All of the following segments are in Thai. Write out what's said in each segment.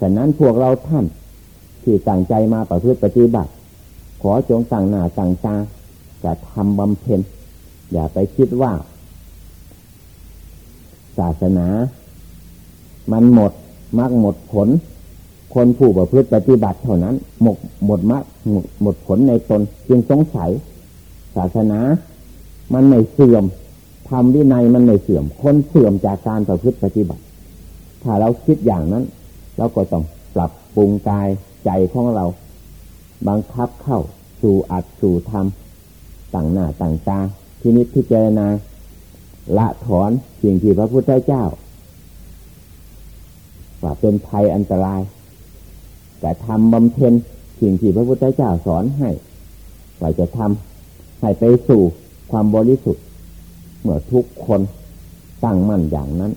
ฉะนั้นพวกเราท่านที่ตั้งใจมาประพฤติปฏิบัติ ขอจงตั้งหน้าตั้งตาจะทำบำเพ็ญ อย่าไปคิดว่า ศาสนา มันหมดมรรคหมดผล คนผู้ประพฤติปฏิบัติเท่านั้น หมดหมดมรรคหมดผลในตนจึงสงสัย ศาสนามันไม่เสื่อมทำวินัยมันไม่เสื่อม คนเสื่อมจากการประพฤติปฏิบัติ ถ้าเราคิดอย่างนั้น เราก็ต้องปรับปรุงกายใจของเรา บังคับเข้าสู่อัดสู่ธรรมต่างหน้าต่างตาทีนิพิจารณาละถอนสิ่งที่พระพุทธเจ้าว่าเป็นภัยอันตราย แต่ทำบำเพ็ญสิ่งที่พระพุทธเจ้าสอนให้ว่าจะทำให้ไปสู่ความบริสุทธิ์เมื่อทุกคนตั้งมั่นอย่างนั้น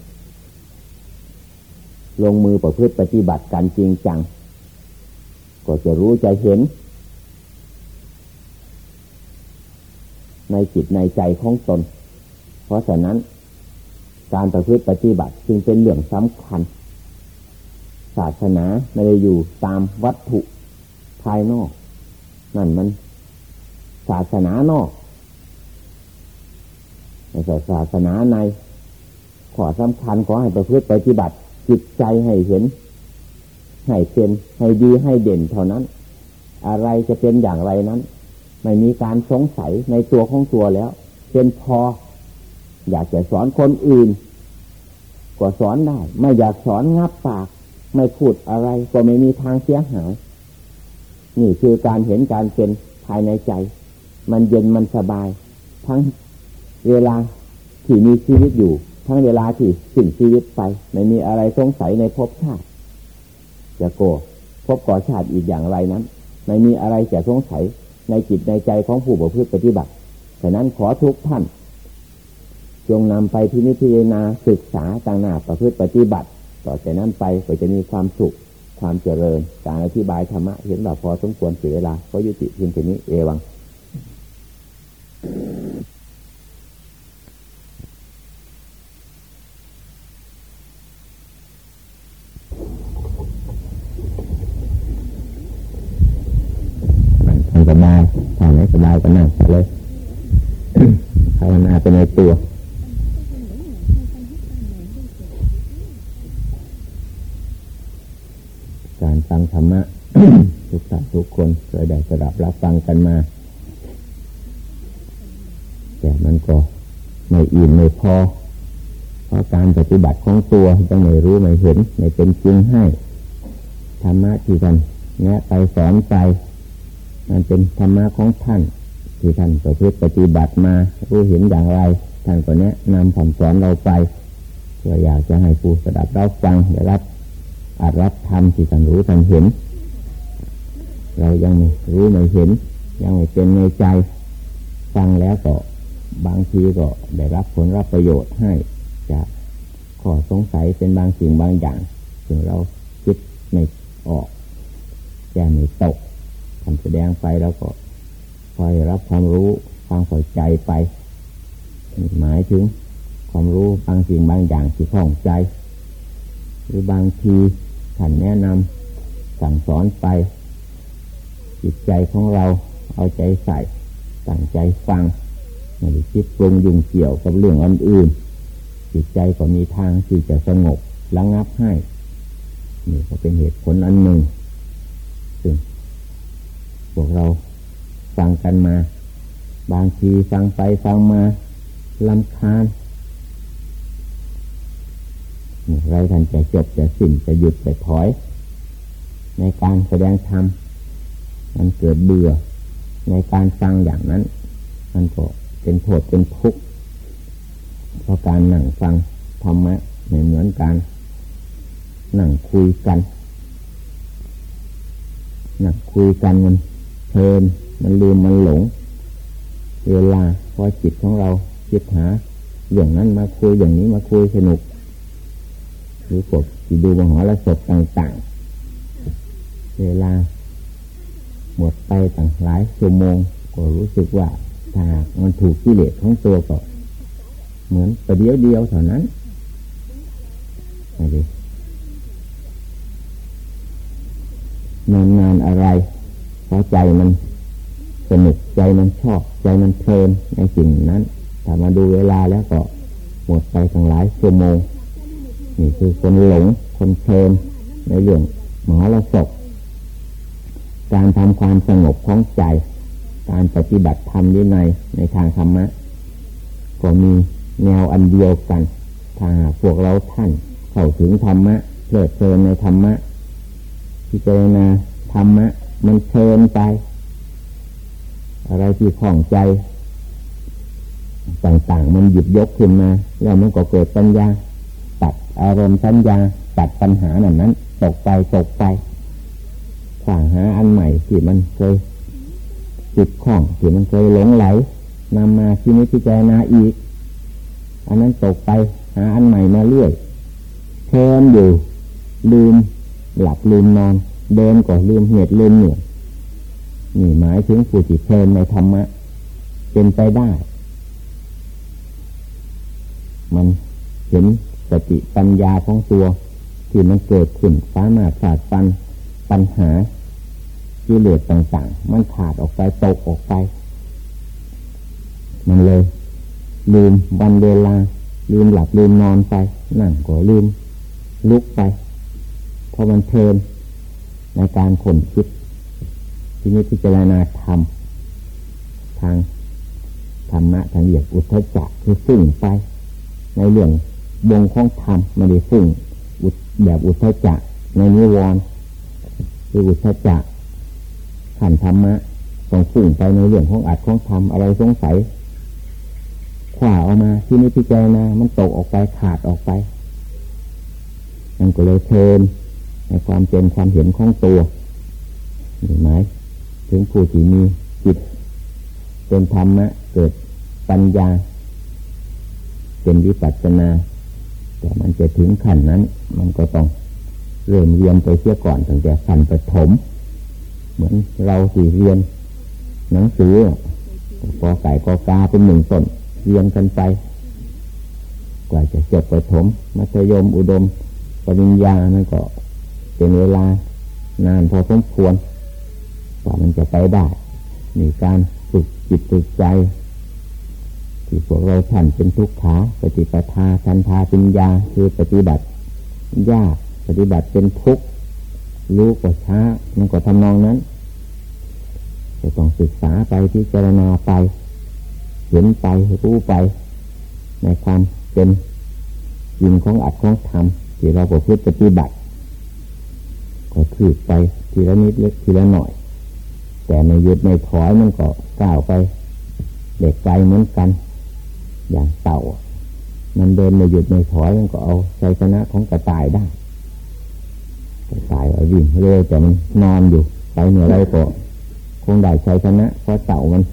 ลงมือประพฤติปฏิบัติกันจริงจัง ก็จะรู้จะเห็น ในจิตในใจของตน เพราะฉะนั้น การประพฤติปฏิบัติจึงเป็นเรื่องสำคัญ ศาสนาไม่ได้อยู่ตามวัตถุภายนอก นั่นมัน ศาสนานอกไม่ใช่ศาสนาในขอสำคัญขอให้ประพฤติปฏิบัติ จิตใจให้เห็น ให้เป็นให้ดีให้เด่นเท่านั้น อะไรจะเป็นอย่างไรนั้น ไม่มีการสงสัยในตัวของตัวแล้ว เป็นพอ อยากจะสอนคนอื่น ก็สอนได้ ไม่อยากสอนงับปาก ไม่พูดอะไร ก็ไม่มีทางเสียหาย นี่คือการเห็นการเป็นภายในใจ มันเย็นมันสบาย ทั้งเวลาที่มีชีวิตอยู่ ทั้งเวลาที่สิ้นชีวิตไป ไม่มีอะไรสงสัยในภพชาติ จะโกภพก่อชาติอีกอย่างไรนั้น ไม่มีอะไรจะสงสัยในจิตในใจของผู้ประพฤติปฏิบัติฉะนั้นขอทุกท่าน จงนำไปที่นิพพานาศึกษาต่างหน้าประพฤติปฏิบัติ ต่อจากนั้นไปก็จะมีความสุขความเจริญ การอธิบายธรรมะเห็นว่าพอสมควรเสียเวลาก็ยุติเพียงแค่นี้เอวัง สบายถ้าไม่สบายก็นั่งเลยภาวนาเป็นในตัวการฟังธรรมะทุกท่านทุกคนเคยได้สดับรับฟังกันมา แต่มันก็ไม่อิ่มไม่พอ เพราะการปฏิบัติของตัวยังไม่รู้ไม่เห็น ไม่เป็นจริงให้ ธรรมะที่ท่านแนะไปสอนไป มันเป็นธรรมะของท่าน ที่ท่านประพฤติปฏิบัติมารู้เห็นอย่างไร ท่านก็แนะนำคำสอนเราไปเพื่ออยากจะให้ผู้สดับเราฟังได้รับอาจรับธรรมที่ท่านรู้ท่านเห็น เรายังไม่รู้ไม่เห็น ยังไม่เป็นในใจฟังแล้วก็บางทีก็ได้รับผลรับประโยชน์ให้จากข้อสงสัยเป็นบางสิ่งบางอย่างถึงเราคิดไม่ออกแก้ไม่ตก ทำแสดงไปแล้วก็คอยรับความรู้ความเข้าใจไป หมายถึงความรู้บางสิ่งบางอย่างที่ข้องใจ หรือบางทีท่านแนะนำสั่งสอนไป จิตใจของเราเอาใจใส่ตั้งใจฟังไม่ได้คิดปรุงยุ่งเกี่ยวกับเรื่องอื่นจิตใจก็มีทางที่จะสงบระงับให้นี่ก็เป็นเหตุผลอันหนึ่ง พวกเราฟังกันมา บางทีฟังไปฟังมาลำคาญไรท่านจะจบจะสิ้นจะหยุดจะถอย ในการแสดงธรรมมันเกิดเบื่อ ในการฟังอย่างนั้น มันก็เป็นโทษเป็นทุกข์เพราะการนั่งฟังธรรมะไม่เหมือนกันนั่งคุยกันนั่งคุยกันมัน เพลินมันลืมมันหลง เวลาพอจิตของเราคิดหา อย่างนั้นมาคุยอย่างนี้มาคุยสนุกหรือกดที่ดูมหรสพต่างๆ เวลาหมดไปต่างหลายชั่วโมง ก็รู้สึกว่าถ้ามันถูกกิเลสของตัวก็เหมือนประเดียวเดียวเท่านั้นไรนานนานอะไร ใจมันสนุกใจมันชอบใจมันเพลินในสิ่งนั้นถ้ามาดูเวลาแล้วก็หมดไปทั้งหลายชั่วโมงนี่คือคนหลงคนเพลินในเรื่องหมหรสพการทำความสงบของใจ การปฏิบัติธรรมวินัยในทางธรรมะ ก็มีแนวอันเดียวกัน ถ้าพวกเราท่านเข้าถึงธรรมะเพลิดเพลินในธรรมะพิจารณาธรรมะ มันเพลินไป อะไรที่ของใจ ต่างๆ มันหยิบยกขึ้นมา แล้วมันก็เกิดปัญญา ตัดอารมณ์สัญญา ตัดปัญหาหนั้นนั้นตกไปตกไปขวางหาอันใหม่ที่มันเคยจิตข้องที่มันเคยหลงไหลนำมาที่นี้พิจารณาอีก อันนั้นตกไปหาอันใหม่มาเรื่อยเพลินอยู่ลืมหลับลืมนอน เดินก็ลืมเหตุลืมเหนื่อยนี่หมายถึงผู้ที่เพลินในธรรมะ เป็นไปได้ มันเห็นสติปัญญาของตัวที่มันเกิดขึ้นสามารถขาดปันปัญหาที่เหลือต่าง ๆ มันขาดออกไปตกออกไป มันเลย ลืมวันเวลา ลืมหลับลืมนอนไปนั่งก็ลืม ลุกไปพราะมันเพลิน ในการขนคิด ที่นี้พิจารณาธรรมทางธรรมะทางเหยียบอุทธจักคือฟุ้งไป ในเรื่องวงของธรรมไม่ได้ฟุ้งแบบอุทธจักในนิวรณ์คืออุทธจักขันธรรมะต้องฟุ้งไปในเรื่องของอัดของธรรมอะไรสงสัยขวาออกมาที่นี้พิจารณามันตกออกไปขาดออกไปมันก็เลยเพลิน ในความเป็นความเห็นของตัวเห็นไหมถึงผู้ที่มีจิต เป็นธรรมะเกิดปัญญา เป็นวิปัสสนาแต่มันจะถึงขั้นนั้น มันก็ต้องเริ่มเรียนไปเสียก่อนตั้งแต่ขั้นประถมเหมือนเราสี่เรียน หนังสือกอไก่กอกาเป็นหนึ่งต้นเรียนกันไป กว่าจะจบประถมมัธยมอุดม ปริญญานั่นก็ เป็นเวลานานพอสมควรกว่ามันจะไปได้มีการฝึกจิตฝึกใจที่พวกเราท่านเป็นทุกขาปฏิปทาทันทาปัญญาคือปฏิบัติยากปฏิบัติเป็นทุกข์รู้ก็ช้ามันก็ทำนองนั้นจะต้องศึกษาไปพิจารณาไป เห็นไปรู้ไป ในความเป็นจริงของอัดของธรรมที่เราประพฤติปฏิบัติ ก็คืบไปทีละนิดเล็กทีละหน่อย แต่ในยุดในถอยมันก็ก้าวไปเด็กใจเหมือนกัน อย่างเต่า มันเดินในหยุดในถอยมันก็เอาชัยชนะของกระต่ายได้กระต่ายวิ่งเร็วแต่มันนอนอยู่ไปเหนือไรก็คงได้ชัยชนะเพราะเต่ามัน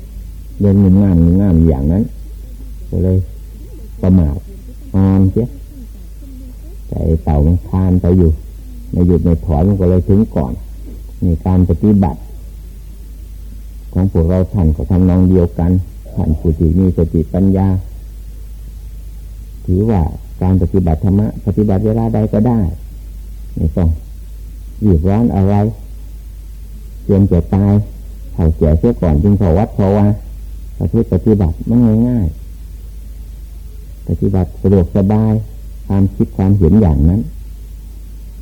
เดินหนึ่งงามงามอย่างนั้นก็เลยประมาทนอนเสียแต่เต่ามันคานไปอยู่ ในหยุดในถอยมันก็เลยถึงก่อน ในการปฏิบัติ ของพวกเราท่านก็ทำนองเดียวกันท่านผู้ที่มีสติปัญญา ถือว่าการปฏิบัติธรรมะปฏิบัติเวลาใดก็ได้ไม่ต้องหยุดร้อนอะไรเพียงจะตายเถ่าแก่เสียก่อนจึงขอวัดขอว่าปฏิปฏิบัติมันง่ายๆปฏิบัติสะดวกสบายความคิดความเห็นอย่างนั้น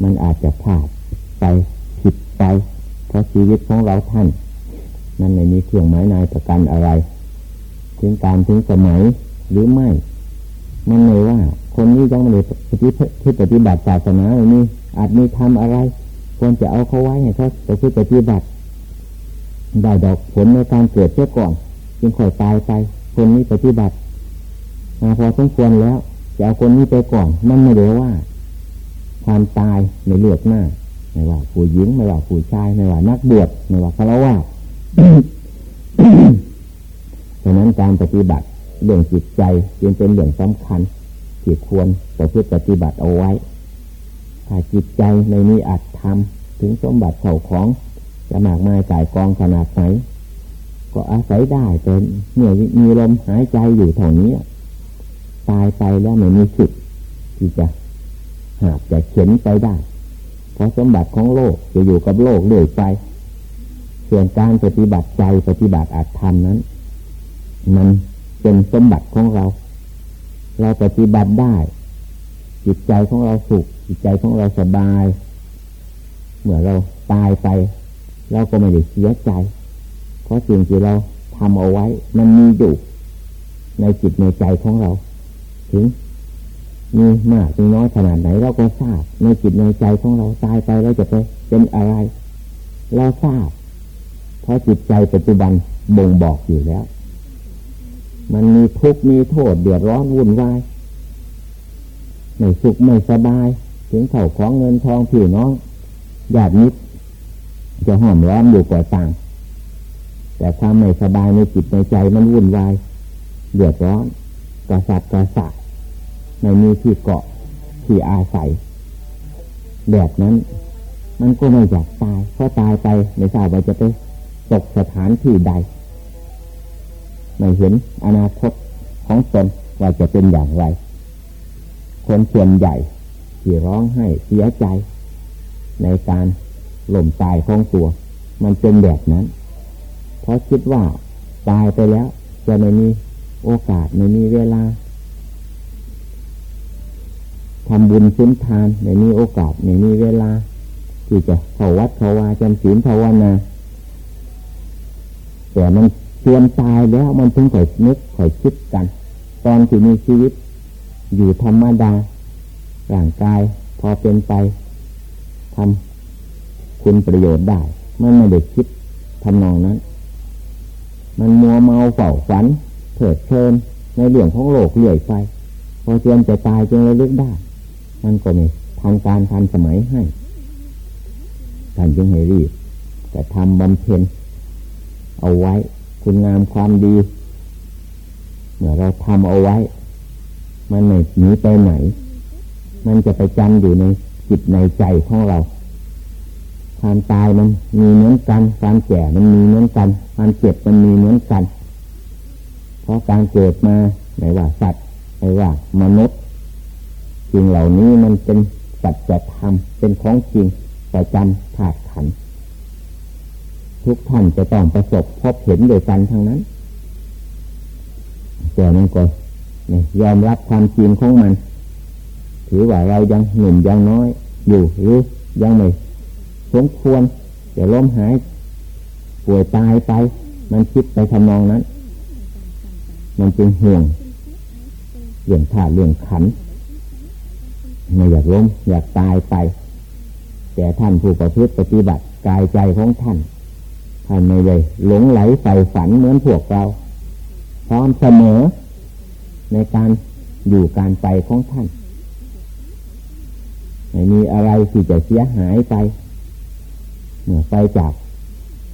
มันอาจจะพลาดไปผิดไป เพราะชีวิตของเราท่าน นั่นไม่มีเครื่องหมายนายประกันอะไร ถึงการถึงสมัยหรือไม่ มันเลยว่า คนนี้ยังไม่ได้ปฏิที่ปฏิบัติศาสนาอย่างนี้อาจมีทำอะไร ควรจะเอาเขาไว้ให้เขาไปที่ปฏิบัติได้ดอกผลในการเกิดเสียก่อน จึงค่อยตายไป คนนี้ปฏิบัติมาพอสมควรแล้วจะเอาคนนี้ไปก่อนมันไม่ได้ว่า ความตายในเลือกหน้าไม่ว่าผู้หญิงไม่ว่าผู้ชายไม่ว่านักบวชไม่ว่าฆราวาสฉะนั้นการปฏิบัติเรื่องจิตใจจึงเป็นเรื่องสำคัญที่ควรจะพิปฏิบัติเอาไว้ ถ้าจิตใจในนี้อาจทำถึงสมบัติเข่าของจะมากมายกายกองขนาดไหนก็อาศัยได้แต่เมื่อมีลมหายใจอยู่เท่านี้ ตายไปแล้วไม่มีสิทธิ์ที่จะ หากจะเข็นไปได้ เพราะสมบัติของโลกจะอยู่กับโลกเรื่อยไป ส่วนการปฏิบัติใจปฏิบัติอาจทำนั้น มันเป็นสมบัติของเรา เราปฏิบัติได้ จิตใจของเราสุข จิตใจของเราสบาย เมื่อเราตายไป เราก็ไม่ได้เสียใจ เพราะสิ่งที่เราทำเอาไว้ มันมีอยู่ ในจิตในใจของเรา ถึง มีมากมีน้อยขนาดไหน เราก็ทราบในจิตในใจของเราตายไปเราจะไปเป็นอะไร เราทราบ เพราะจิตใจปัจจุบันบ่งบอกอยู่แล้ว มันมีทุกข์มีโทษเดือดร้อนวุ่นวายไม่สุขไม่สบาย ถึงเข่าของเงินทองพี่น้องญาติมิตรจะหอมร้อนอยู่กว่าต่าง แต่ความไม่สบายในจิตในใจมันวุ่นวายเดือดร้อนกระสับกระส่าย ไม่มีที่เกาะที่อาศัย แบบนั้น มันก็ไม่อยากตายเพราะตายไปไม่ทราบว่าจะไปตกสถานที่ใด ไม่เห็นอนาคตของตนว่าจะเป็นอย่างไร คนส่วนใหญ่ที่ร้องให้เสียใจ ในการหล่มตายของตัว มันเป็นแบบนั้น เพราะคิดว่าตายไปแล้ว จะไม่มีโอกาสไม่มีเวลา ทำบุญสุนทานในนี้โอกาสในนี้เวลา ที่จะเข้าวัดเข้าวาจำศีลภาวนาแต่มันเตรียมตายแล้วมันถึงค่อยนึกค่อยคิดกัน ตอนที่มีชีวิต อยู่ธรรมดาร่างกายพอเป็นไปทำคุณประโยชน์ได้ มันไม่ได้คิดทำนองนั้น มันมัวเมาเฝ้าฝันเถิดเชิญในเรื่องของโลกเลื่อยไป พอเตรียมจะตายจึงระลึกได้ มันก็มีทางการทันสมัยให้ท่านจึงให้รีบแต่ทำบำเพ็ญเอาไว้ คุณงามความดีเมื่อเราทำเอาไว้ มันไม่หนีไปไหน มันจะไปจำอยู่ในจิตในใจของเรา ความตายมันมีเหมือนกัน ความแก่มันมีเหมือนกัน ความเจ็บมันมีเหมือนกัน เพราะการเกิดมาไม่ว่าสัตว์ไม่ว่ามนุษย์ สิ่งเหล่านี้มันเป็นสัจธรรมเป็นของจริงประจำธาตุขันทุกท่านจะต้องประสบพบเห็นโดยกันทั้งนั้นแต่มันก็ยอมรับความจริงของมัน ถือว่าเรายังหนุ่มยังน้อย อยู่หรือยังไม่สมควรจะล้มหายป่วยตายไป มันคิดไปทำนองนั้น มันจึงห่วงเรื่องธาตุเรื่องขัน ไม่อยากล้มอยากตายไป แต่ท่านผู้ประพฤติปฏิบัติกายใจของท่าน ท่านไม่เลยหลงไหลใส่ฝันเหมือนพวกเรา พร้อมเสมอในการอยู่การไปของท่านไม่มีอะไรที่จะเสียหายไปเมื่อไปจาก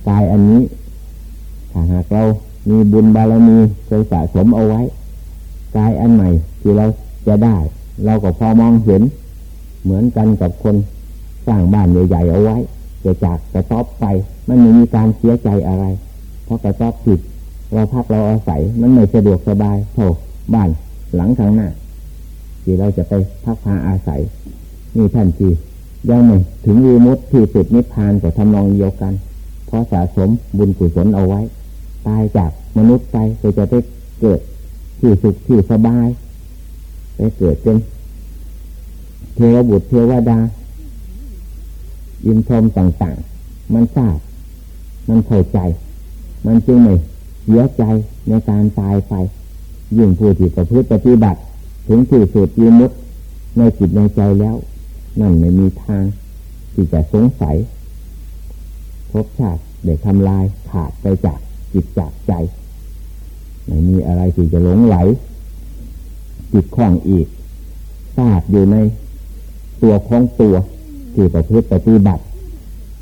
กายอันนี้ถ้าหากเรามีบุญบารมีเคยสะสมเอาไว้ กายอันใหม่ที่เราจะได้ เราก็พอมองเห็น เหมือนกันกับคนสร้างบ้านใหญ่ๆเอาไว้จะจากกระต๊อบไปมันไม่มีการเสียใจอะไร เพราะกระต๊อบผิดเราพักเราอาศัยมันไม่สะดวกสบายเท่าบ้านหลังข้างหน้าที่เราจะไปพักพาอาศัยนี่ท่านที่ยังไม่ถึงวีมุตที่สุดนิพพานก็ทำนองเดียวกัน เพราะสะสมบุญกุศลเอาไว้ ตายจากมนุษย์ไปก็จะได้เกิดที่สุขที่สบาย ไปเกิดเป็นเทวบุตรเทวดา ยินชมต่างๆ มันทราบ มันเข้าใจ มันจึงไม่เสียใจในการตายไปยิ่งผู้ที่ประพฤติปฏิบัติ ถึงที่สุดยืมุดในจิตในใจแล้ว นั่นไม่มีทาง ที่จะสงสัยพบชาติเด็กทำลายขาดไปจากจิตจากใจ ไม่มีอะไรที่จะหลงไหล จิตคล้องอีกทราบอยู่ในตัวของตัวที่ประพฤติปฏิบัติ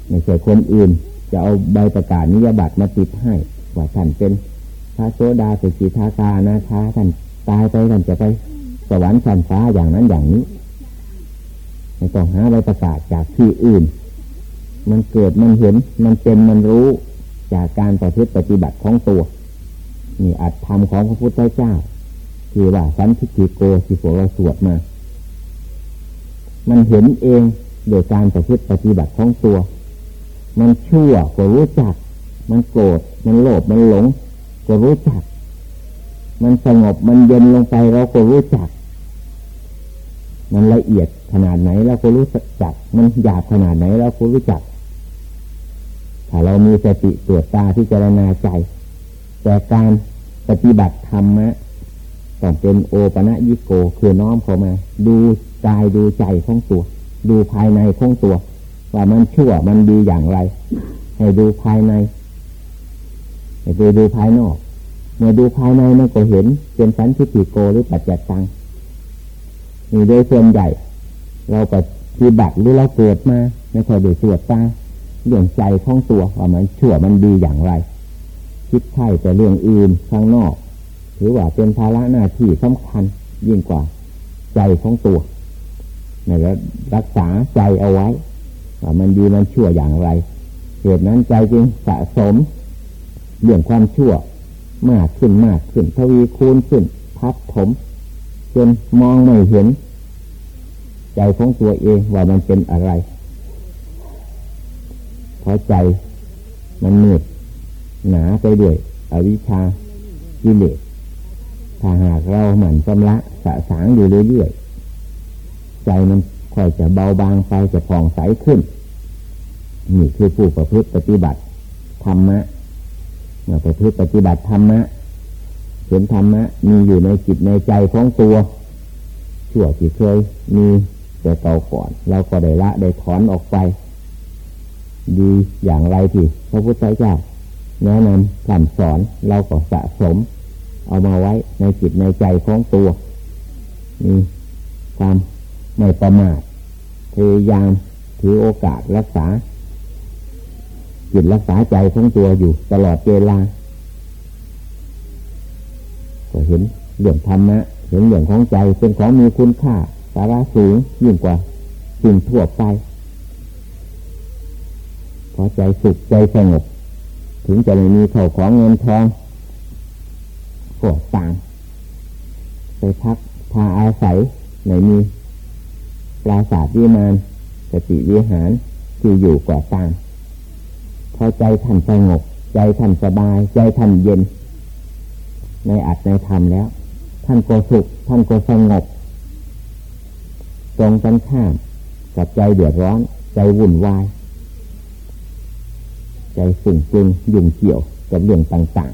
ไม่ใช่คนอื่น จะเอาใบประกาศนิยบัตรมาติดให้ว่าท่านเป็นพระโสดาสกิทาคานาคาท่านตายไปท่านจะไปสวรรค์ชั้นฟ้าอย่างนั้นอย่างนี้ไม่ต้องหาใบประกาศจากที่อื่น มันเกิดมันเห็นมันเป็นมันรู้จากการประพฤติปฏิบัติของตัวนี่อัตธรรมของพระพุทธเจ้า คือว่าสันทิฏฐิโกที่พวกเราสวดมา มันเห็นเองโดยการประพฤติปฏิบัติของตัว มันชั่วก็รู้จัก มันโกรธ มันโลภ มันหลง ก็รู้จัก มันสงบ มันเย็นลงไปเราก็รู้จัก มันละเอียดขนาดไหนเราก็รู้จัก มันหยาบขนาดไหนเราก็รู้จัก ถ้าเรามีสติตรวจตาที่เจรณาใจ แต่การปฏิบัติธรรมะ ต้องเป็นโอปะยิโกคือน้อมเข้ามา ดูกายดูใจของตัว ดูภายในของตัว ว่ามันชั่วมันดีอย่างไร ให้ดูภายในให้ดูดูภายนอกเมื่อดูภายในมันก็เห็น เป็นสันทิฏฐิโกหรือปัจจัตตังนี่โดยส่วนใหญ่ เราปฏิบัติหรือเราเกิดมาไม่ค่อยได้ตรวจตาเรื่องใจของตัวว่ามันชั่วมันดีอย่างไร คิดใช่แต่เรื่องอื่นข้างนอก ถือว่าเป็นภาระหน้าที่สำคัญยิ่งกว่าใจของตัวนี่แล้วรักษาใจเอาไว้ว่ามันดีมันชั่วอย่างไร เหตุนั้นใจจึงสะสมเรื่องความชั่วมากขึ้นมากขึ้นทวีคูณขึ้นทับถมจนมองไม่เห็น ใจของตัวเองว่ามันเป็นอะไรเพราะใจมันมืดหนาไปด้วยอวิชชากิเลส ถ้าหากเราหมั่นชำระสะสางอยู่เรื่อยๆใจมันค่อยจะเบาบางไปจะผ่องใสขึ้นนี่คือผู้ประพฤติปฏิบัติธรรมะเมื่อประพฤติปฏิบัติธรรมะเห็นธรรมะมีอยู่ในจิตในใจของตัวชั่วที่เคยมีแต่เก่าก่อน เราก็ได้ละได้ถอนออกไป ดีอย่างไรที่พระพุทธเจ้าแนะนำสั่งสอนเราก็สะสม เอามาไว้ในจิตในใจของตัวมีความไม่ประมาทพยายามถือโอกาสรักษา จิตรักษาใจของตัวอยู่ตลอดเวลาก็เห็นเรื่องธรรมะเห็นเรื่องของใจเป็นของมีคุณค่าสาระสูงยิ่งกว่าสิ่งทั่วไปพอใจสุขใจสงบถึงจะไม่มีเข่าของเงินทอง กดต่างไปพักพาอาศัยในมีปราสาทวิมานสติวิหารที่อยู่ก่อต่างพอใจท่านสงบใจท่านสบาย ใจท่านเย็น ในอัดในธรรมแล้ว ท่านก็สุข ท่านก็สงบตรงกันข้ามกับใจเดือดร้อน ใจวุ่นวาย ใจสุ่งจึงยุ่งเกี่ยวกับเรื่องต่าง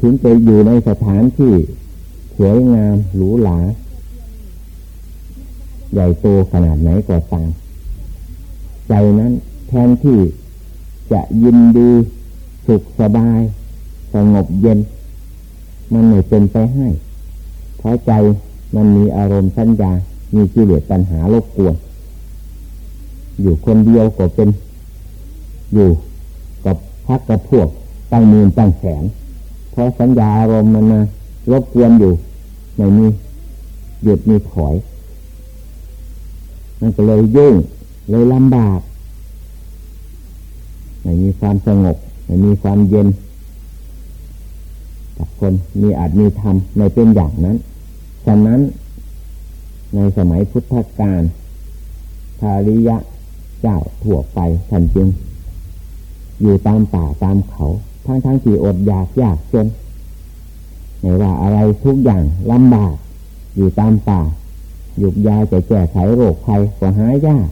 ถึงจะอยู่ในสถานที่สวยงามหรูหราใหญ่โตขนาดไหนก็ตามใจนั้นแทนที่จะยินดีสุขสบายสงบเย็น มันไม่เป็นไปให้ เพราะใจมันมีอารมณ์สัญญา มีกิเลสปัญหาลบกวน อยู่คนเดียวก็เป็น อยู่กับพักกับพวกตั้งมือตั้งแขน เพราะสัญญาอารมณ์มันมารบกวนอยู่ไม่มีหยุดมีถอยมันก็เลยยุ่งเลยลำบากไม่มีความสงบไม่มีความเย็นกับคนมีอาจมีธรรมไม่เป็นอย่างนั้นฉะนั้นในสมัยพุทธกาลทาริยะเจ้าถั่วไปท่านจึง อยู่ตามป่าตามเขา ทั้งทั้งที่อดอยากยากจนไม่ว่าอะไรทุกอย่างลำบาก อยู่ตามป่าหยุกยาจะแก้ไขโรคภัยก็หายาก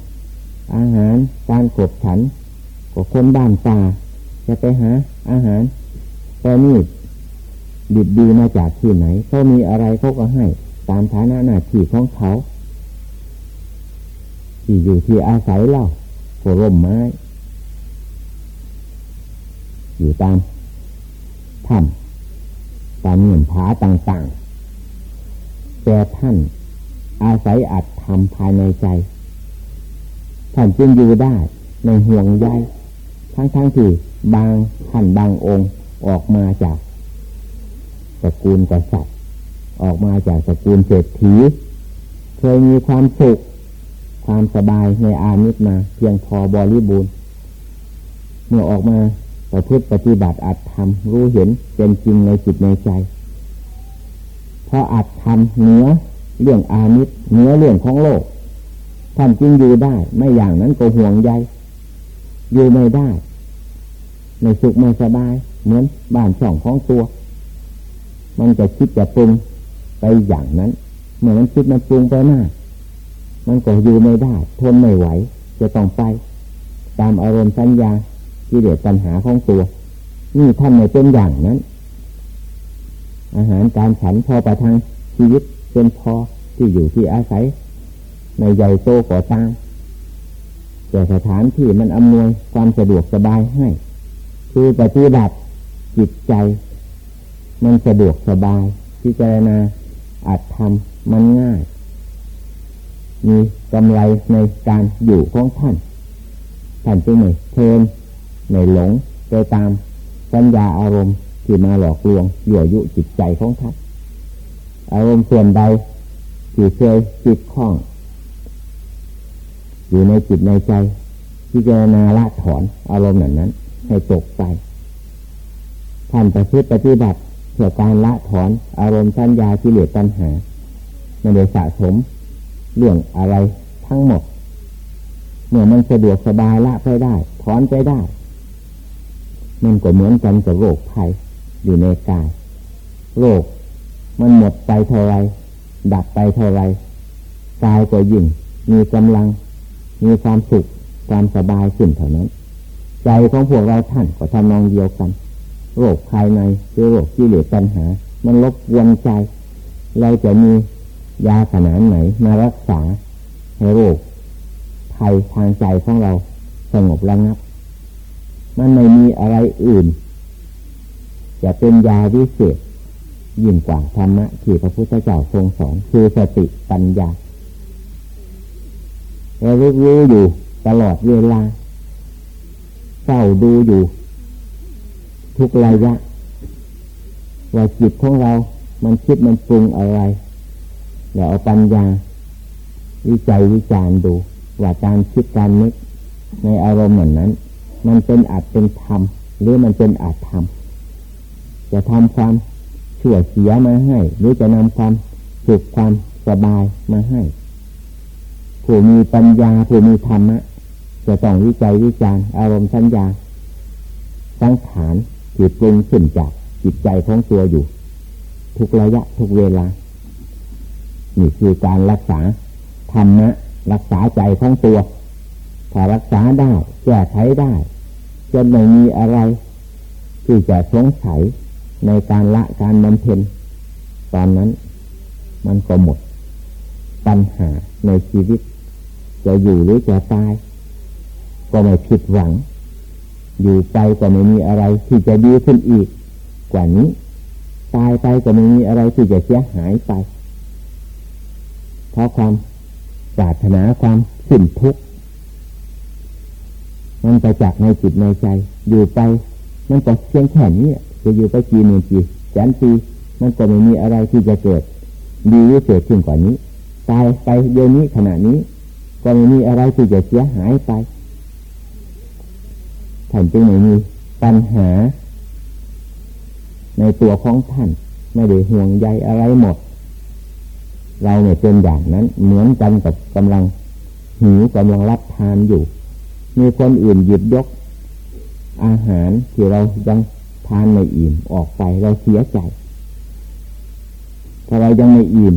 อาหารการกบฉันก็คนบ้านป่าจะไปหาอาหารแต่นี่ดิบดีมาจากที่ไหนเขามีอะไรเขาก็ให้ ตามฐานะหน้าที่ของเขา ที่อยู่ที่อาศัยเราโผล่มไม้ อยู่ตามถ้ำตามเงื่อนผาต่างๆ แต่ท่านอาศัยอัดทำภายในใจ ท่านจึงอยู่ได้ในห่วงใยทั้งๆที่บางท่านบางองค์ออกมาจากสกุลกษัตริย์ออกมาจากสกุลเศรษฐีเคยมีความสุขความสบายในอามิตมา เพียงพอบริบูรณ์เมื่อออกมา ประพฤติปฏิบัติอัดทำรู้เห็นเป็นจริงในจิตในใจเพราะอัดทำเนื้อเรื่องอามิตรเนื้อเรื่องของโลกท่านจึงอยู่ได้ ไม่อย่างนั้นก็ห่วงใยอยู่ไม่ได้ในสุขไม่สบาย เหมือนบ้านช่องของตัว มันจะคิดจะปรุงไปอย่างนั้น เมื่อมันคิดมันปรุงไปมากมันก็อยู่ไม่ได้ ทนไม่ไหว จะต้องไป ตามอารมณ์สัญญา ที่เดือดปัญหาของตัว นี่ท่านไม่เป็นอย่างนั้น อาหารการฉันพอประทังชีวิตเป็นพอที่อยู่ที่อาศัย ในใหญ่โตก่อตามแต่สถานที่มันอำนวยความสะดวกสบายให้ คือปฏิบัติจิตใจ มันสะดวกสบายพิจารณาอาจทำมันง่าย มีกำไรในการอยู่ของท่าน ท่านจึงไม่เทิน ไม่หลงไปตามสัญญาอารมณ์ที่มาหลอกลวงยั่วยุจิตใจของท่านอารมณ์ส่วนใดที่เคยจิตข้อง อยู่ในจิตในใจพิจารณาละถอนอารมณ์นั้นนั้น ให้ตกไปท่านประพฤติปฏิบัติเพื่อการละถอนอารมณ์สัญญาที่เหลือปัญหาไม่ได้สะสมเรื่องอะไรทั้งหมดเมื่อมันสะดวกสบายละไปได้ ถอนไปได้ มันก็เหมือนกันกับโรคภัยอยู่ในกาย โรคมันหมดไปเท่าไร ดับไปเท่าไร กายก็ยิ่ง มีกำลัง มีความสุข ความสบายขึ้นเท่านั้น ใจของพวกเราท่านก็ทำนองเดียวกัน โรคภายในคือโรคที่เหลือปัญหา มันลบวนใจ เราจะมียาขนาดไหนมารักษาให้โรคภัยทางใจของเราสงบระงับ มันไม่มีอะไรอื่น จะเป็นยาวิเศษยิ่งกว่าธรรมะที่พระพุทธเจ้าทรงสอนคือสติปัญญาเรารู้อยู่ตลอดเวลาเฝ้าดูอยู่ ทุกระยะ ว่าจิตของเรา มันคิดมันปรุงอะไรเดี๋ยวเอาปัญญา วิจัยวิจารณ์ดู ว่าการคิดการนึกในอารมณ์เหมือนนั้น มันเป็นอาจเป็นธรรมหรือมันเป็นอาจธรรมจะทำความชั่วเสียมาให้ หรือจะนำความสุขความสบายมาให้ ผู้มีปัญญาผู้มีธรรมะจะต้องวิจัยวิจารอารมณ์สัญญาสังขารจิตปรุงขึ้นจากจิตใจของตัวอยู่ ทุกระยะทุกเวลานี่คือการรักษาธรรมะรักษาใจของตัว ถ้ารักษาได้แก้ไขได้ จนไม่มีอะไร ที่จะสงสัยในการละการบำเพ็ญตอนนั้น มันก็หมด ปัญหาในชีวิต จะอยู่หรือจะตาย ก็ไม่ผิดหวัง อยู่ไปก็ไม่มีอะไรที่จะดีขึ้นอีก กว่านี้ ตายไปก็ไม่มีอะไรที่จะเสียหายไป เพราะความปรารถนาความสิ้นทุกข์ มันไปจากในจิตในใจ อยู่ไป มันก็เพียงแค่นี้จะอยู่ไปกี่หมื่นปีแสนปีมันก็ไม่มีอะไรที่จะเกิด ดีหรือเกิดขึ้นกว่านี้ ตายไปเดี๋ยวนี้ขณะนี้ ก็ไม่มีอะไรที่จะเสียหายไปท่านจึงไม่มีปัญหา ในตัวของท่าน ไม่ได้ห่วงใยอะไรหมด เราเนี่ยเป็นอย่างนั้น เหมือนกันกับกำลังหิวกำลังรับทานอยู่ มีคนอื่นหยิบยก อาหารที่เรายังทานไม่อิ่มออกไปเราเสียใจถ้าเรายังไม่อิ่ม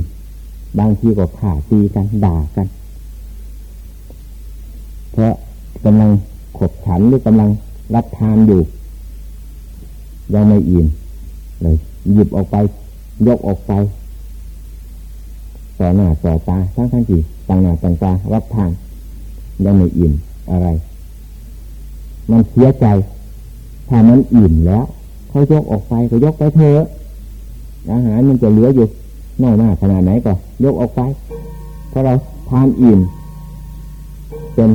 บางทีก็ข่าตีกันด่ากัน เพราะกำลังขบฉันหรือกำลังรับทานอยู่ ยังไม่อิ่มเลยหยิบออกไป ยกออกไปต่อหน้าต่อตาทั้งทั้งที่ต่างหน้าต่างตารับทานยังไม่อิ่มอะไร มันเสียใจ ถ้ามันอิ่มแล้วเขายกออกไปก็ยกไปเถอะอาหารมันจะเหลืออยู่น้อยมากขนาดไหนก็ยกออกไปเพราะเราทานอิ่มเป็น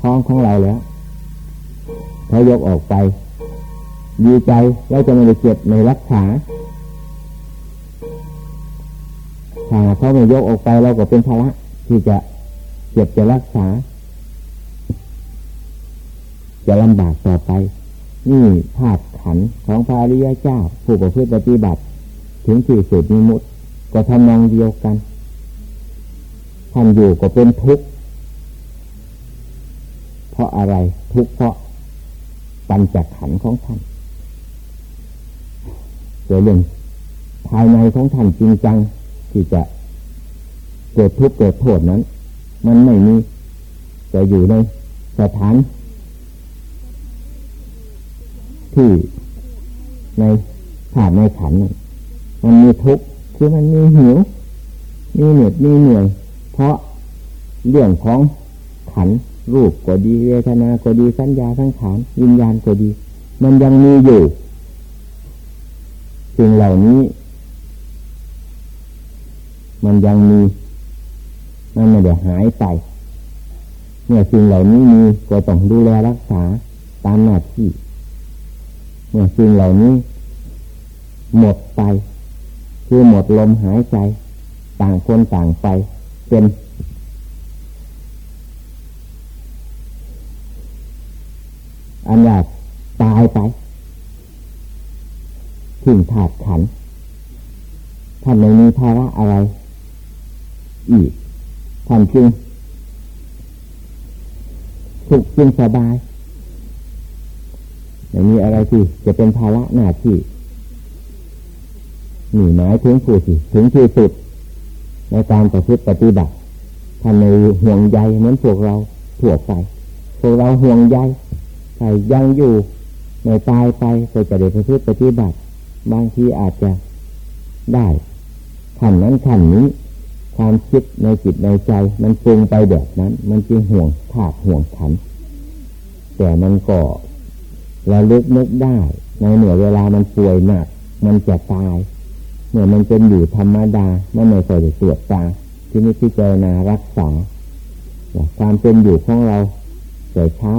ท้องของเราแล้วเขายกออกไปดีใจเราจะไม่ได้เจ็บในรักษาถ้าเขาไม่ยกออกไปเราก็เป็นภาระที่จะเจ็บจะรักษา จะลำบากต่อไป นี่ธาตุขันของพระริยเจ้า ผู้ประพฤติปฏิบัติ ถึงที่สุดนิมุตก็ทำนองเดียวกันท่านอยู่ก็เป็นทุกข์เพราะอะไรทุกข์เพราะปัญจขันธ์ของท่านเกิดเรื่องภายในของท่านจริงจังที่จะเกิดทุกข์เกิดโทษนั้น มันไม่มีจะอยู่ในสถาน ที่ในขาดในขันมันมีทุกข์คือมันมีหิว มีเหน็ดมีเหนื่อย เพราะเรื่องของขันรูปก็ดีเวทนาก็ดีสัญญาทั้งขานวิญญาณก็ดี มันยังมีอยู่สิ่งเหล่านี้ มันยังมีมันไม่ได้หายไปเมื่อสิ่งเหล่านี้มีก็ต้องดูแลรักษาตามหน้าที่ เมื่อสิ่งเหล่านี้ หมดไป คือหมดลมหายใจ ต่างคนต่างไป เป็นอันอยากตายไปทิ้งถาดขันท่านไม่มีภาระอะไร อีกท่านจึงสุขจึงสบาย ไม่มีอะไรที่จะเป็นภาระหน้าที่นี่หมายถึงผู้ที่ถึงที่สุด ในการประพฤติปฏิบัติท่านในห่วงใยเหมือนพวกเราทั่วไปพวกเราห่วงใยใครยังอยู่ในตายไปก็จะได้ประพฤติปฏิบัติ บางทีอาจจะได้ขันนั้นขันนี้ ความคิดในจิตในใจ มันปรุงไปแบบนั้น มันจึงห่วงถาดห่วงขัน แต่มันก็ ระลึกนึกได้ ในเหนือเวลามันป่วยหนัก มันจะตายเมื่อมันเป็นอยู่ธรรมดามันไม่เคยตรวจตาที่นี้ที่เจนารักษาความเป็นอยู่ของเราแต่เช้า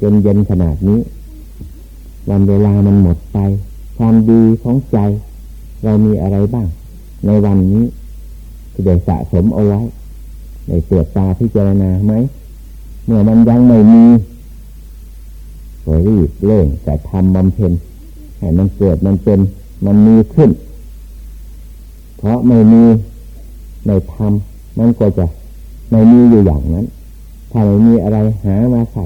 จนเย็นขนาดนี้ วันเวลามันหมดไป ความดีของใจ เรามีอะไรบ้าง ในวันนี้ที่ได้สะสมเอาไว้ในตรวจตาพิจารณาไหมเมื่อมันยังไม่มี รีบเร่งแต่ทำบำเพ็ญให้มันเกิดมันเป็นมันมีขึ้น เพราะไม่มีไม่ทำมันก็จะไม่มีอยู่อย่างนั้น ถ้าไม่มีอะไรหามาใส่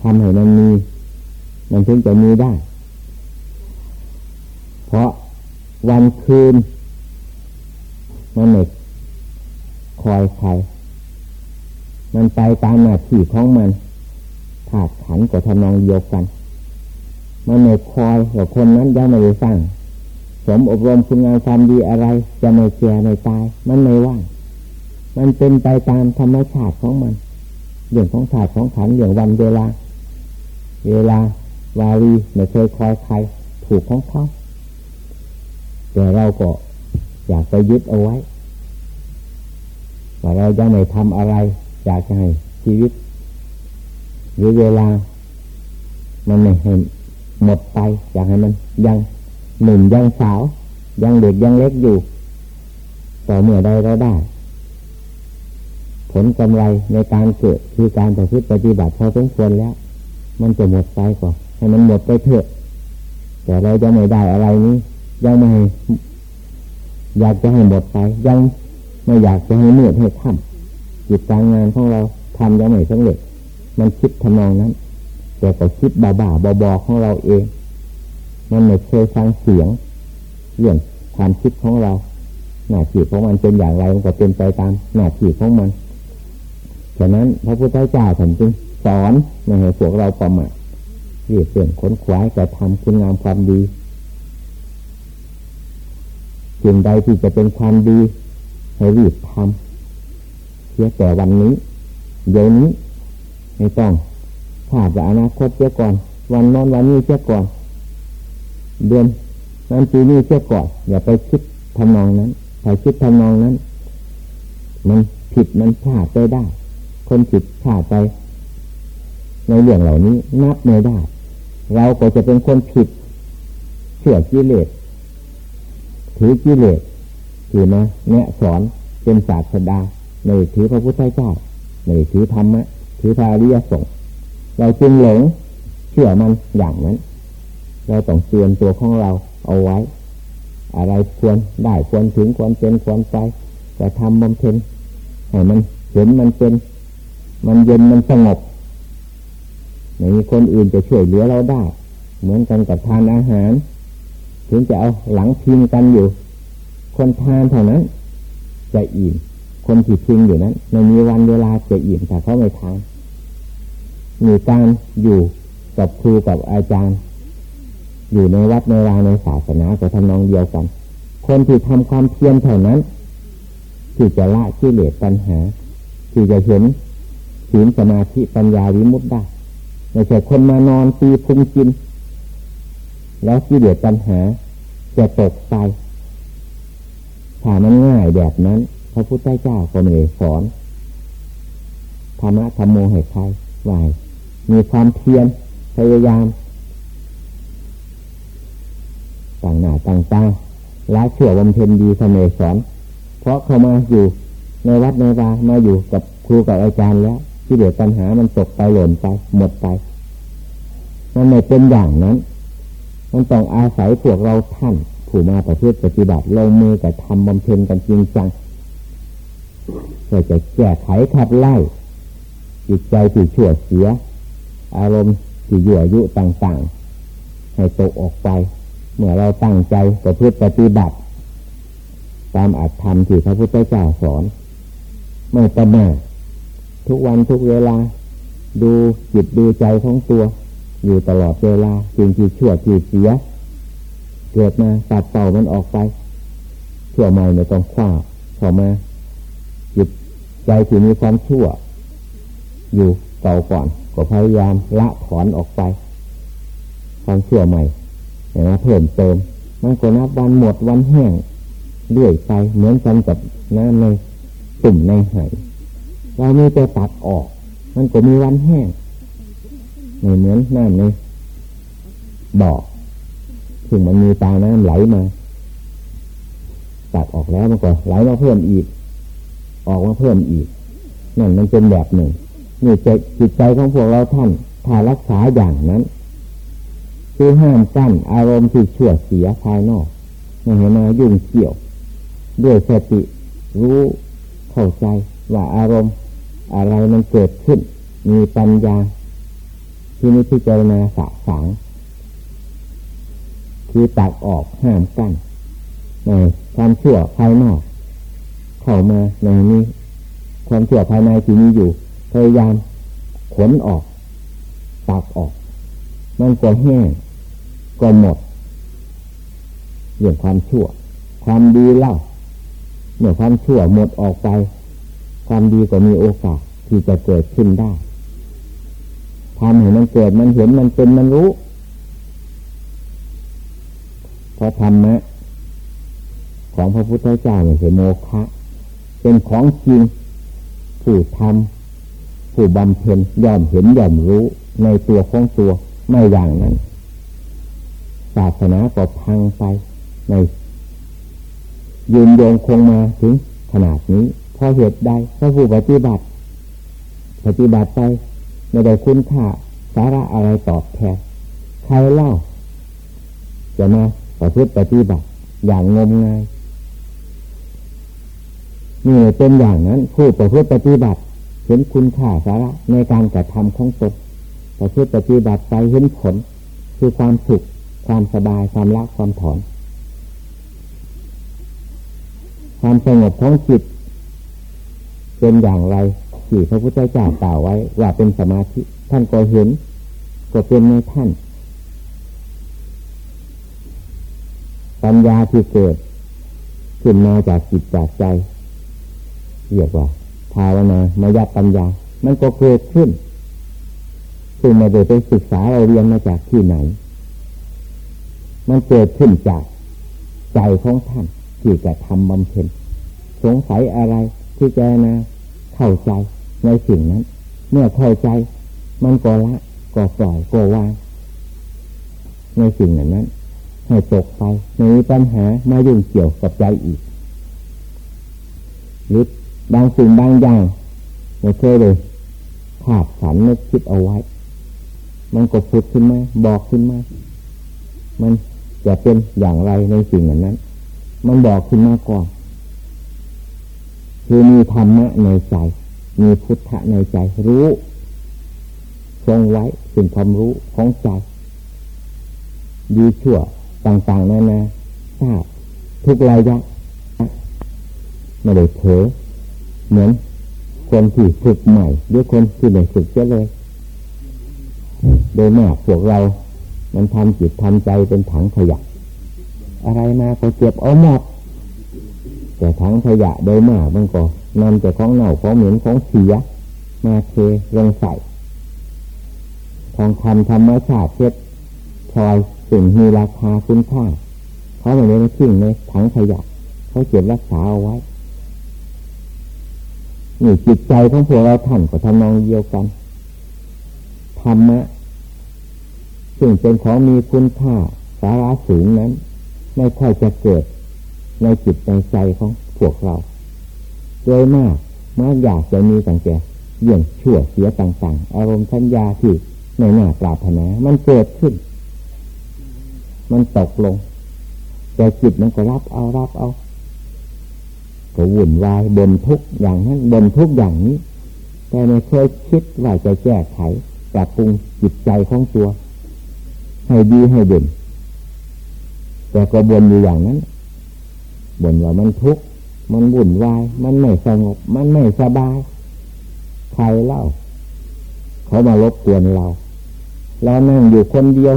ทำให้มันมี มันถึงจะมีได้ เพราะวันคืนมันไม่คอยใคร มันไปตามหน้าที่ของมัน ถาดขันกับทำนองเดียวกันมันไม่คอยกับคนนั้นยังไม่ได้สร้างสมอบรมคุณงามความดีอะไร จะไม่แก่ไม่ตาย มันไม่ว่างมันเป็นไปตามธรรมชาติของมันเรื่องของถาดของขันอย่างวันเวลา เวลาวาลีไม่เคยคอยใครถูกของเขาแต่เราก็อยากไปยึดเอาไว้ว่าเรายังไม่ทำอะไร อยากจะให้ชีวิต หรือเวลา มันไม่เห็นหมดไป อยากให้มัน ยังหนุ่มยังสาว ยังเด็กยังเล็กอยู่ ต่อเมื่อใดเราได้ ผลกำไรในการเกิดคือการประพฤติปฏิบัติพอสมควรแล้ว มันจะหมดไปก่อนให้มันหมดไปเถอะ แต่เราจะไม่ได้อะไรนี้ ยังไม่อยากจะให้หมดไป ยังไม่อยากจะให้เมืดให้ค่ำจิตการงานของเราทำยังไม่สำเร็จ มันคิดทำนองนั้น แต่ก็คิดบ้าบ้าบอบอของเราเอง มันไม่เคยฟังเสียงเรื่องความคิดของเรา หน้าที่ของมันเป็นอย่างไรมันก็เป็นไปตามหน้าที่ของมันฉะนั้นพระพุทธเจ้าถึงจึงสอนไม่ให้พวกเราประมาทรีบเปลี่ยนขนขวายแต่ทำคุณงามความดีสิ่งใดที่จะเป็นความดีให้รีบทำเสียแต่วันนี้ เดี๋ยวนี้ ไม่ต้องขาดจากอนาคตเสียก่อน วันนอนวันนี้เสียก่อน เดือนนั้นปีนี้เสียก่อน อย่าไปคิดทำนองนั้นถ้าคิดทำนองนั้น มันผิดมันพลาดไปได้ คนผิดพลาดไป ในเรื่องเหล่านี้นับไม่ได้ เราก็จะเป็นคนผิดเชื่อกิเลสถือกิเลสถือมาแนะสอนเป็นศาสดาในถือพระพุทธเจ้าในถือธรรมะ ถือพระอริยสงฆ์เราจึงหลงเชื่อมันอย่างนั้น เราต้องเตือนตัวของเราเอาไว้ อะไรควรได้ควรถึงควรเป็นควรไปแต่ทำบำเพ็ญให้มันเห็นมันเป็น มันเย็นมันสงบไม่มีคนอื่นจะช่วยเหลือเราได้ เหมือนกันกับทานอาหาร ถึงจะเอาหลังพิงกันอยู่ คนทานเท่านั้น จะอิ่มคนที่พิงอยู่นั้นไม่มีวันเวลาจะอิ่มแต่เขาไม่ทาน มีการอยู่กับครูกับอาจารย์ อยู่ในวัดในวาในศาสนาก็ทำนองเดียวกัน คนที่ทำความเพียรเท่านั้น ที่จะละที่เหลือปัญหา ที่จะเห็นศีลสมาธิปัญญาวิมุตติได้ไม่ใช่คนมานอนตีพุงกิน แล้วที่เหลือปัญหา จะตกไปถ้ามันง่ายแบบนั้น พระพุทธเจ้าก็ไม่ได้สอนธรรมะธรรมโมให้ใครไหว มีความเพียรพยายามต่างหน้าต่างตาและเชื่อบำเพ็ญดีเสมอสอน เพราะเขามาอยู่ในวัดในวามาอยู่กับครูกับอาจารย์แล้ว ที่เดือดปัญหามันตกไปหล่นไป หมดไป มันไม่เป็นอย่างนั้น มันต้องอาศัยพวกเราท่านผู้มาประพฤติปฏิบัติลงมือกับทำบำเพ็ญกันจริงจังเพื่อจะแก้ไขขับไล่จิตใจที่ชั่วเสีย อารมณ์ที่ยั่วยุต่างๆ ให้ตกออกไป เมื่อเราตั้งใจประพฤติปฏิบัติ ตามอัตธรรมที่พระพุทธเจ้าสอนไม่ประมาททุกวันทุกเวลา ดูจิตดูใจของตัว อยู่ตลอดเวลาสิ่งที่ชั่วที่เสีย เกิดมาตัดเป่ามันออกไป ชั่วใหม่ไม่ต้องคว้าเข้ามาจิตใจที่มีความชั่ว อยู่ เก่าก่อนก็พยายามละถอนออกไปความเชื่อใหม่นะเพิ่มเติมมันก็นับวันหมดวันแห้งเรื่อยไปเหมือนกันกับน้ำในตุ่มในไหเรามีจะตัดออก มันก็มีวันแห้งไม่เหมือนน้ำในบ่อถึงมันมีตาน้ำไหลมา ตัดออกแล้วมันก็ไหลมาเพิ่มอีก ออกมาเพิ่มอีกนั่นมันเป็นแบบหนึ่ง นี่ใจจิตใจของพวกเราท่านถ้ารักษาอย่างนั้นคือห้ามกั้นอารมณ์ที่ชั่วเสียภายนอกไม่ให้มายุ่งเกี่ยว ด้วยสติรู้เข้าใจว่าอารมณ์อะไรมันเกิดขึ้น มีปัญญา ที่นี้ที่เจรณาสะสางคือตัดออกห้ามกั้นในความชั่วภายนอก เข้ามาในนี้ ความชั่วภายในที่มีอยู่ พยายามขนออกตักออก มันก็แห้งก็หมดเรื่องความชั่ว ความดีเล่าเมื่อความชั่วหมดออกไป ความดีก็มีโอกาสที่จะเกิดขึ้นได้ทำให้มันเกิดมันเห็นมันเป็นมันรู้เพราะธรรมะของพระพุทธเจ้าเนี่ยเป็นโมฆะเป็นของจริงผู้ทำ ผู้บำเพ็ญย่อมเห็นย่อมรู้ในตัวของตัวไม่อย่างนั้นศาสนาก็พังไปในยืนโยงคงมาถึงขนาดนี้เพราะเหตุใดเพราะผู้ปฏิบัติ ปฏิบัติไปไม่ได้คุณค่าสาระอะไรตอบแทนใครเล่าจะมาประพฤติปฏิบัติอย่างงมงายนี่เป็นอย่างนั้นผู้ประพฤติปฏิบัติ เห็นคุณค่าสาระในการกระทำของตนประพฤติปฏิบัติไปเห็นผล คือความสุข ความสบาย ความละความถอน ความสงบของจิต เป็นอย่างไรที่พระพุทธเจ้ากล่าวไว้ ว่าเป็นสมาธิ ท่านก็เห็น ก็เป็นในท่าน ปัญญาที่เกิด ขึ้นมาจากจิตจากใจเรียกว่า ภาวนามายปัญญา มันก็เกิดขึ้นซึ่งมาโดยไปศึกษาเราเรียนมาจากที่ไหน มันเกิดขึ้นจากใจของท่านที่จะทำบำเพ็ญสงสัยอะไรที่จะนะเข้าใจในสิ่งนั้น เมื่อเข้าใจ มันก็ละก็ปล่อยก็วางในสิ่งนั้นนั้นให้ตกไปไม่มีปัญหามายุ่งเกี่ยวกับใจอีกหรือ บางสิ่งบางอย่างไม่เคยเลยขาดฝันนึกคิดเอาไว้ มันก็พูดขึ้นมาบอกขึ้นมา มันจะเป็นอย่างไรในสิ่งนั้น มันบอกขึ้นมาก่อนคือมีธรรมะในใจ มีพุทธะในใจรู้ทรงไว้สิ่งความรู้ของใจดีชั่วต่างๆนานาทราบทุกระยะไม่ได้เผลอ เหมือนคนที่ฝึกใหม่ด้วยคนที่ไม่ฝึกเยอะเลย โดยมากพวกเรา มันทำจิตทำใจเป็นถังขยะ อะไรมาก็เก็บเอาหมดแต่ถังขยะโดยมากมันก็นำแต่ของเน่าของเหม็นของเสีย มาเทลงใส่ทองคำธรรมชาติเพชรพลอยสิ่งมีราคาคุณค่าเขาไม่ได้มาทิ้งในถังขยะเขาเก็บรักษาเอาไว้ นี่จิตใจของพวกเราท่านก็ทำนองเดียวกันธรรมะซึ่งเป็นของมีคุณค่าสาระสูงนั้น ไม่ค่อยจะเกิดในจิตในใจของพวกเราโดยมากมาอยากจะมีต่างแต่เยี่ยงชั่วเสียต่างๆ อารมณ์สัญญาที่ในหน้าปราถนา มันเกิดขึ้น มันตกลง แต่จิตมันก็รับเอารับเอา ก็วุ่นวายบนทุกอย่างนั้นบนทุกอย่างนี้ แต่ไม่เคยคิดว่าจะแก้ไขปรับปรุงจิตใจของตัว ให้ดีให้เด่นแต่ก็บนอยู่อย่างนั้นบนว่ามันทุกข์มันวุ่นวาย มันไม่สงบ มันไม่สบายใครเล่า เขามารบกวนเรา เรานั่งอยู่คนเดียว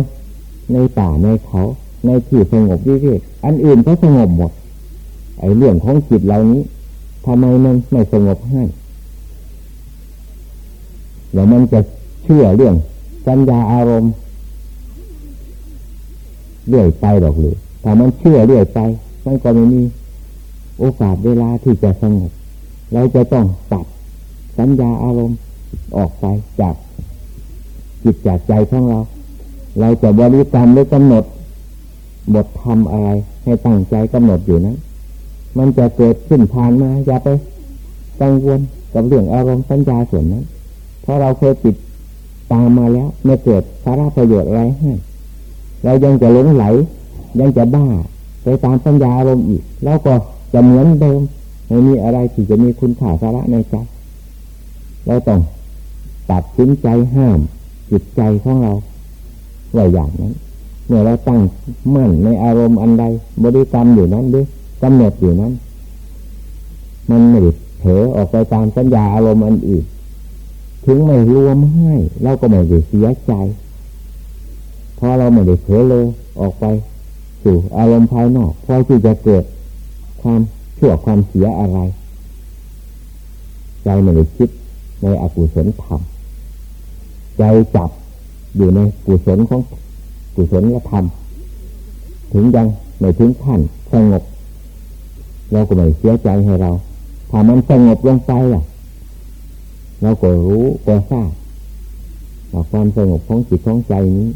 ในป่าในเขา ในที่สงบวิเวกอันอื่นก็สงบหมด ไอ้เรื่องของจิตเหล่านี้ทำไมมันไม่สงบให้เดี๋ยวมันจะเชื่อเรื่องสัญญาอารมณ์เรื่อยไปหรอกหรือถ้ามันเชื่อเรื่อยไปมันก็ไม่มีโอกาสเวลาที่จะสงบเราจะต้องตัดสัญญาอารมณ์ออกไปจากจิตจากใจของเรา เราจะบริกรรมหรือกำหนดบททำอะไร ให้ตั้งใจกำหนดอยู่นั้น มันจะเกิดขึ้นผ่านมา อย่าไปกังวลกับเรื่องอารมณ์สัญญาส่วนนั้น เพราะเราเคยติดตามมาแล้วไม่เกิดสาระประโยชน์อะไรให้เรายังจะหลงไหล ยังจะบ้า ไปตามสัญญาอารมณ์อีก แล้วก็จะเหมือนเดิมไม่มีอะไรที่จะมีคุณค่าสาระในใจเราต้องตัดสินใจห้ามจิตใจของเราไว้อย่างนั้นเมื่อเราตั้งมั่นในอารมณ์อันใดบริกรรมอยู่นั้นด้วย กำหนดอยู่นั้น มันไม่ได้เผลอออกไปตามสัญญาอารมณ์อันอื่น ถึงไม่รวมให้ เราก็ไม่ได้เสียใจ เพราะเราไม่ได้เผลอเลยออกไปสู่อารมณ์ภายนอกพราะที่จะเกิดความชั่วความเสียอะไรใจไม่ได้คิดในอกุศลธรรมใจจับอยู่ในกุศลของกุศลธรรมถึงยังไม่ถึงขั้นสงบ เราก็ไม่เสียใจให้เรา ถ้ามันสงบลงไปอะ เราก็รู้ก็ทราบว่าความสงบของจิตของใจนี้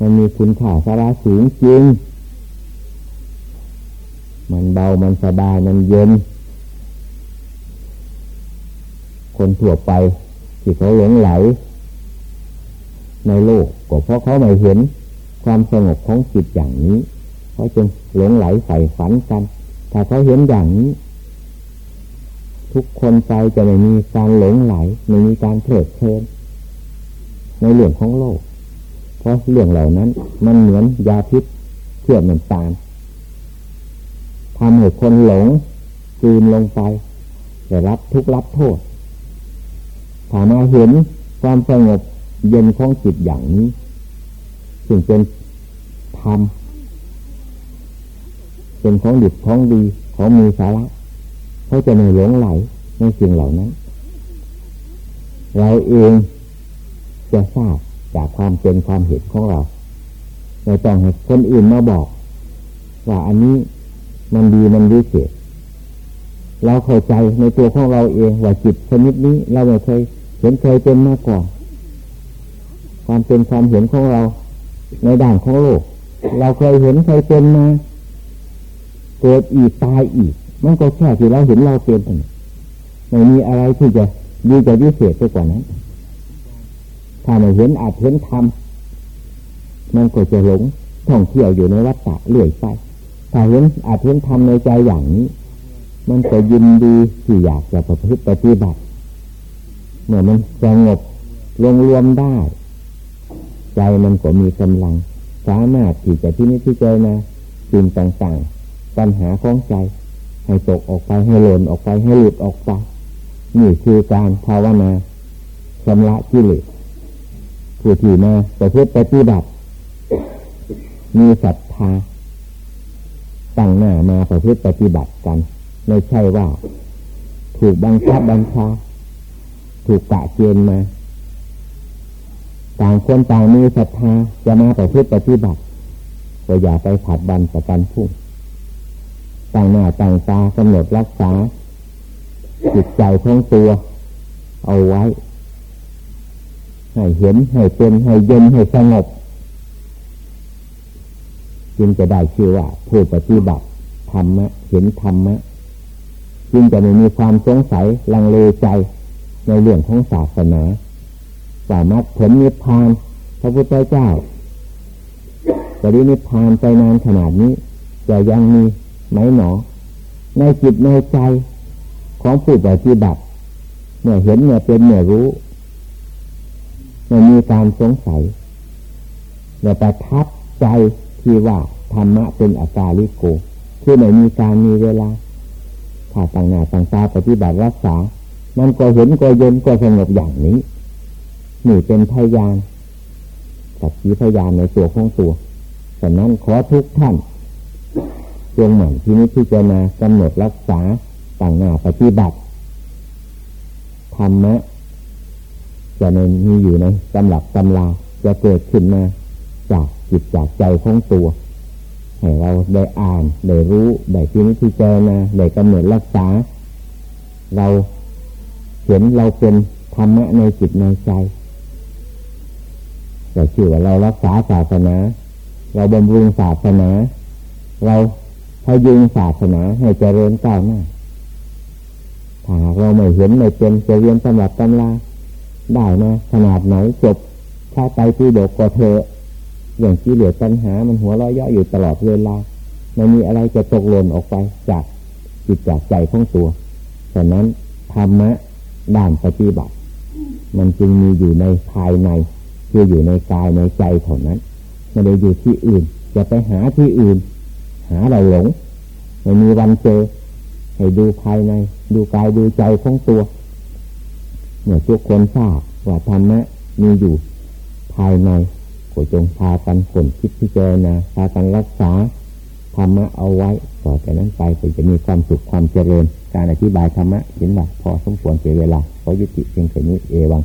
มันมีคุณค่าสาระสูงจริง มันเบามันสบายมันเย็น คนทั่วไปที่เขาหลงไหล ในโลกก็เพราะเขาไม่เห็นความสงบของจิตอย่างนี้ เขาจึงหลงไหลใส่ฝันกัน ถ้าเขาเห็นอย่างนี้ ทุกคนใจจะไม่มีการหลงไหลไม่มีการเพลิดเพลินในเรื่องของโลก เพราะเรื่องเหล่านั้น มันเหมือนยาพิษเชื่อมน้ำตาลทำให้คนหลงคืนลงไปแต่รับทุกรับโทษถ้ามาเห็นความสงบเย็นของจิตอย่างนี้ ซึ่งเป็นธรรม เป็นของดีของดีของมีสาระเขาจะไม่หลงไหลในสิ่งเหล่านั้น เราเองจะทราบจากความเป็นความเห็นของเราเราต้องให้คนอื่นมาบอก ว่าอันนี้มันดีมันดีเสียเราเข้าใจในตัวของเราเองว่าจิตชนิดนี้ เราไม่เคยเห็นเคยเป็นมาก่อนความเป็นความเห็นของเรา ในด่านของโลก เราเคยเห็นเคยเป็นมา เกิดอีกตายอีก มันก็แค่ที่เราเห็นเราเป็นไม่มีอะไรที่จะดีจะวิเศษไปกว่านั้นถ้าไม่เห็นอาจเห็นธรรมมันก็จะหลงท่องเที่ยวอยู่ในวัฏฏะเรื่อยไปถ้าเห็นอาจเห็นธรรมในใจอย่างนี้ มันจะยินดีที่อยากจะประพฤติปฏิบัติเมื่อมันสงบรวมรวมได้ ใจมันก็มีกำลัง สามารถที่จะที่นี้ที่เจนะสิ่งต่างๆ ปัญหาของใจ ให้ตกออกไปให้หล่นออกไปให้หลุดออกไป นี่คือการภาวนาชำระกิเลสผู้ที่มาประพฤติปฏิบัติ มีศรัทธาตั้งหน้ามาประพฤติปฏิบัติกัน ไม่ใช่ว่า ถูกบังคับบัญชาถูกกะเกณฑ์มาต่างคนต่างมีศรัทธาจะมาประพฤติปฏิบัติก็อย่าไปผัดบันประกันพุ่ง ต่างหน้าต่างตากำหนดรักษา จิตใจของตัว เอาไว้ ให้เห็นให้เป็นให้เย็นให้สงบ จึงจะได้ชื่อว่าผู้ปฏิบัติธรรมะเห็นธรรมะจึงจะไม่มีความสงสัยลังเลใจในเรื่องของศาสนาสามารถผลนิพพานพระพุทธเจ้าจะได้นิพพานไปนานขนาดนี้จะยังมี ไหมหนอ ในจิตในใจของผู้ปฏิบัติเมื่อเห็นเมื่อเป็นเมื่อรู้ไม่มีการสงสัยเมื่อประทับใจที่ว่าธรรมะเป็นอาการลิโกคือไม่มีการมีเวลาถ้าต่างหน้าต่างตาปฏิบัติรักษา มันก็เห็นก็เย็นก็สงบอย่างนี้ นี่เป็นพยานสักขีพยานในตัวของตัวฉะนั้นขอทุกท่าน จงหมั่นที่นี้ที่จะมากำหนดรักษาต่างหน้าปฏิบัติธรรมะจะนมีอยู่ในตำหลักตำลาจะเกิดขึ้นมาจากจิตจากใจของตัวให้เราได้อ่านได้รู้ได้ที่นี้ที่เจอนะได้กำหนดรักษา เราเห็นเราเป็นธรรมะในจิตในใจแต่ชื่อว่าเรารักษาศาสนา เราบำรุงศาสนา เรา พยุงศาสนาให้เจริญก้าวหน้าถ้าเราไม่เห็นไม่เป็นจะเรียนตำรับตำราได้นะขนาดไหนจบถ้าไปที่เดียวก็เถอะอย่างที่เหลือปัญหามันหัวเราะเยาะอยู่ตลอดเวลาไม่มีอะไรจะตกหล่นออกไปจากจิตจากใจของตัวฉะนั้นธรรมะด้านปฏิบัติ มันจึงมีอยู่ในภายในคืออยู่ในกายในใจเท่านั้นไม่ได้อยู่ที่อื่นจะไปหาที่อื่น หาเราหลงไม่มีวันเจอให้ดูภายใน ดูกายดูใจของตัวเมื่อทุกคนทราบว่าธรรมะมีอยู่ภายในก็จงพากันผลคิดพิจารณาพากันรักษาธรรมะเอาไว้ต่อจากนั้นไปก็จะมีความสุขความเจริญ การอธิบายธรรมะเห็นว่าพอสมควรเสียเวลาขอยุติเพียงแค่นี้เอวัง